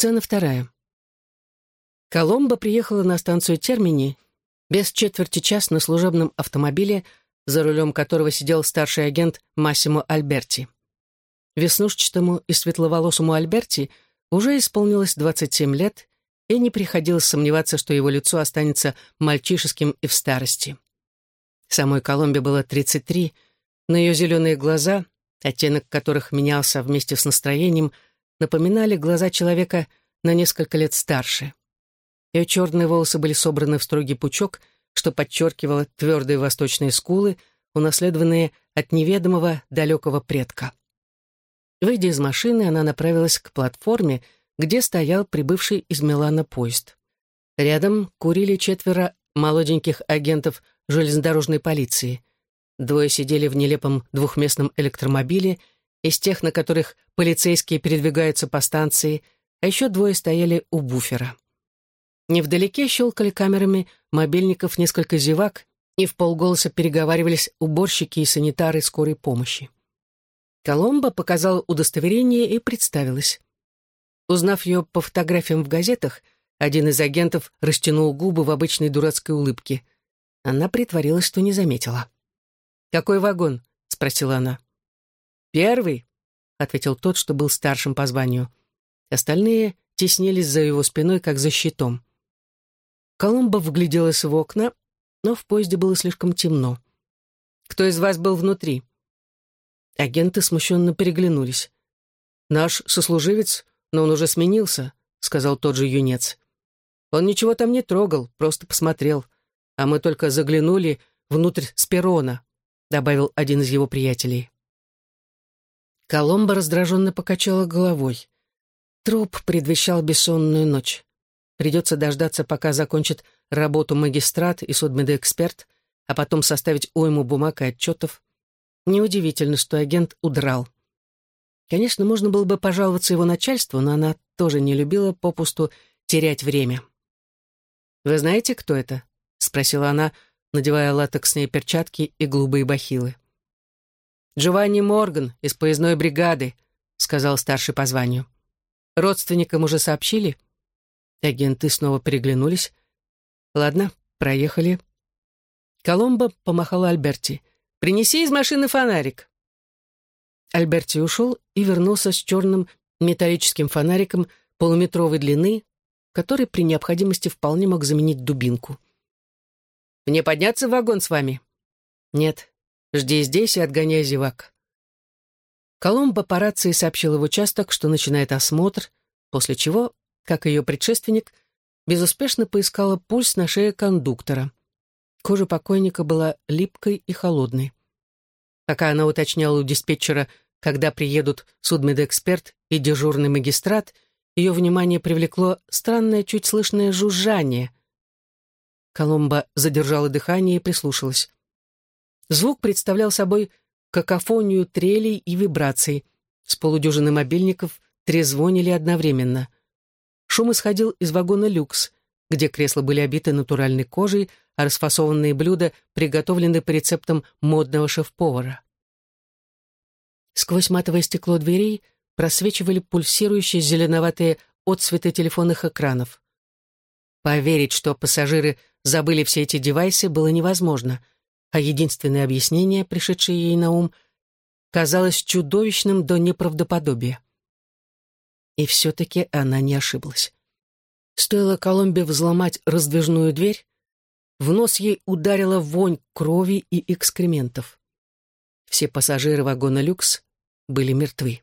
Сцена вторая. Коломбо приехала на станцию Термини без четверти час на служебном автомобиле, за рулем которого сидел старший агент Массимо Альберти. Веснушчатому и светловолосому Альберти уже исполнилось 27 лет, и не приходилось сомневаться, что его лицо останется мальчишеским и в старости. Самой Коломбе было 33, но ее зеленые глаза, оттенок которых менялся вместе с настроением, напоминали глаза человека на несколько лет старше. Ее черные волосы были собраны в строгий пучок, что подчеркивало твердые восточные скулы, унаследованные от неведомого далекого предка. Выйдя из машины, она направилась к платформе, где стоял прибывший из Милана поезд. Рядом курили четверо молоденьких агентов железнодорожной полиции. Двое сидели в нелепом двухместном электромобиле, из тех, на которых полицейские передвигаются по станции, а еще двое стояли у буфера. Невдалеке щелкали камерами мобильников несколько зевак, и в полголоса переговаривались уборщики и санитары скорой помощи. Коломба показала удостоверение и представилась. Узнав ее по фотографиям в газетах, один из агентов растянул губы в обычной дурацкой улыбке. Она притворилась, что не заметила. «Какой вагон?» — спросила она. «Первый», — ответил тот, что был старшим по званию. Остальные теснились за его спиной, как за щитом. Коломба вгляделась в окна, но в поезде было слишком темно. «Кто из вас был внутри?» Агенты смущенно переглянулись. «Наш сослуживец, но он уже сменился», — сказал тот же юнец. «Он ничего там не трогал, просто посмотрел. А мы только заглянули внутрь с перрона», — добавил один из его приятелей. Коломба раздраженно покачала головой. Труп предвещал бессонную ночь. Придется дождаться, пока закончит работу магистрат и судмедэксперт, а потом составить уйму бумаг и отчетов. Неудивительно, что агент удрал. Конечно, можно было бы пожаловаться его начальству, но она тоже не любила попусту терять время. «Вы знаете, кто это?» — спросила она, надевая латексные перчатки и голубые бахилы. «Джованни Морган из поездной бригады», — сказал старший по званию. «Родственникам уже сообщили?» Агенты снова переглянулись. «Ладно, проехали». Коломбо помахала Альберти. «Принеси из машины фонарик». Альберти ушел и вернулся с черным металлическим фонариком полуметровой длины, который при необходимости вполне мог заменить дубинку. «Мне подняться в вагон с вами?» «Нет, жди здесь и отгоняй зевак». Коломбо по рации сообщил в участок, что начинает осмотр, после чего как ее предшественник, безуспешно поискала пульс на шее кондуктора. Кожа покойника была липкой и холодной. Пока она уточняла у диспетчера, когда приедут судмедэксперт и дежурный магистрат, ее внимание привлекло странное, чуть слышное жужжание. Коломба задержала дыхание и прислушалась. Звук представлял собой какофонию трелей и вибраций. С полудюжины мобильников трезвонили одновременно — Шум исходил из вагона «Люкс», где кресла были обиты натуральной кожей, а расфасованные блюда приготовлены по рецептам модного шеф-повара. Сквозь матовое стекло дверей просвечивали пульсирующие зеленоватые отцветы телефонных экранов. Поверить, что пассажиры забыли все эти девайсы, было невозможно, а единственное объяснение, пришедшее ей на ум, казалось чудовищным до неправдоподобия. И все-таки она не ошиблась. Стоило Коломбе взломать раздвижную дверь, в нос ей ударила вонь крови и экскрементов. Все пассажиры вагона «Люкс» были мертвы.